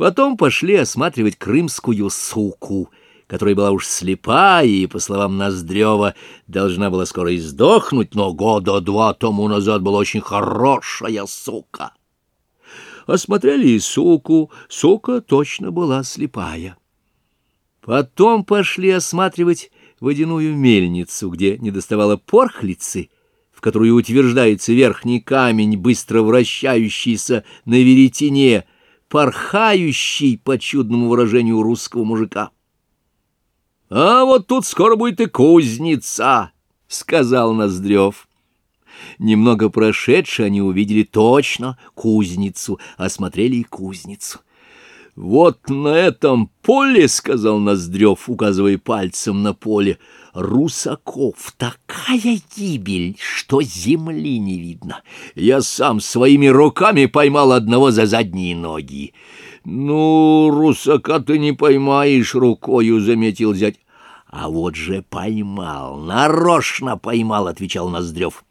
Потом пошли осматривать крымскую суку, которая была уж слепая и, по словам Ноздрева, должна была скоро издохнуть, но года два тому назад была очень хорошая сука. Осмотрели и суку, сука точно была слепая. Потом пошли осматривать водяную мельницу, где недоставало порхлицы, в которую утверждается верхний камень, быстро вращающийся на веретене, порхающий, по чудному выражению русского мужика. — А вот тут скоро будет и кузница, — сказал Ноздрев. Немного прошедшие они увидели точно кузницу, осмотрели и кузницу. — Вот на этом поле, — сказал Ноздрев, указывая пальцем на поле, — Русаков, такая гибель, что земли не видно. Я сам своими руками поймал одного за задние ноги. Ну, русака ты не поймаешь рукою, — заметил зять. А вот же поймал, нарочно поймал, — отвечал Ноздрев.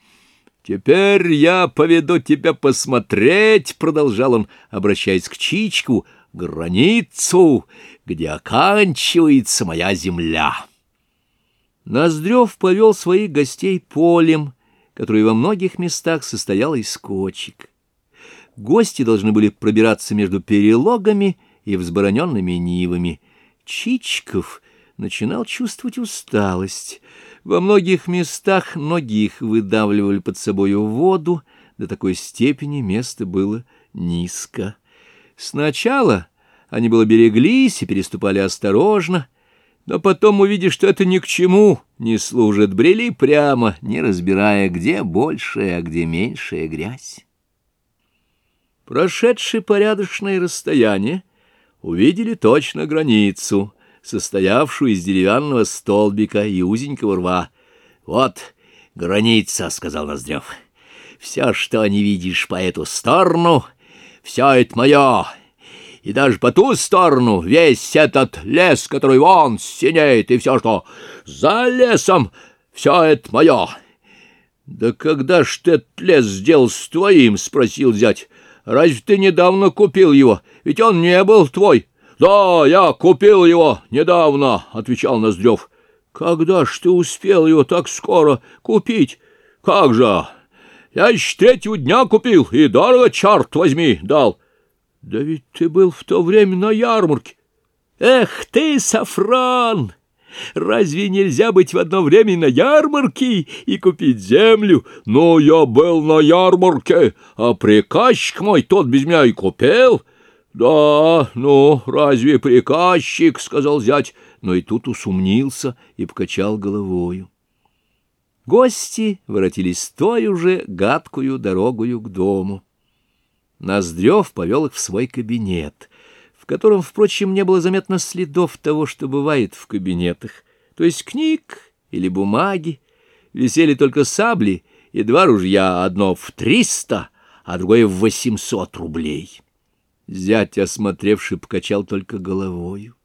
«Теперь я поведу тебя посмотреть», — продолжал он, обращаясь к Чичку, — «границу, где оканчивается моя земля». Ноздрев повел своих гостей полем, которое во многих местах состояло из кочек. Гости должны были пробираться между перелогами и взбороненными нивами. Чичков начинал чувствовать усталость. Во многих местах ноги их выдавливали под собою воду, до такой степени место было низко. Сначала они было береглись и переступали осторожно, но потом, увидев, что это ни к чему не служит, брели прямо, не разбирая, где большая, а где меньшая грязь. Прошедшие порядочное расстояние, увидели точно границу, состоявшую из деревянного столбика и узенького рва. «Вот граница», — сказал Ноздрев. «Все, что не видишь по эту сторону, все это мое» и даже по ту сторону весь этот лес, который вон синеет, и все, что за лесом, все это мое. — Да когда ж ты этот лес сделал с твоим? — спросил зять. — Разве ты недавно купил его? Ведь он не был твой. — Да, я купил его недавно, — отвечал Ноздрев. — Когда ж ты успел его так скоро купить? — Как же? Я еще третьего дня купил, и дорого, черт возьми, дал. — да ведь ты был в то время на ярмарке. Эх ты, Сафран! Разве нельзя быть в одно время на ярмарке и купить землю? Ну, я был на ярмарке, а приказчик мой тот без меня и купил. Да, ну, разве приказчик, — сказал зять, но и тут усомнился и покачал головою. Гости воротились той уже гадкую дорогою к дому. Ноздрев повел их в свой кабинет, в котором, впрочем, не было заметно следов того, что бывает в кабинетах, то есть книг или бумаги. Висели только сабли и два ружья, одно в триста, а другое в восемьсот рублей. Зять, осмотревший, покачал только головою.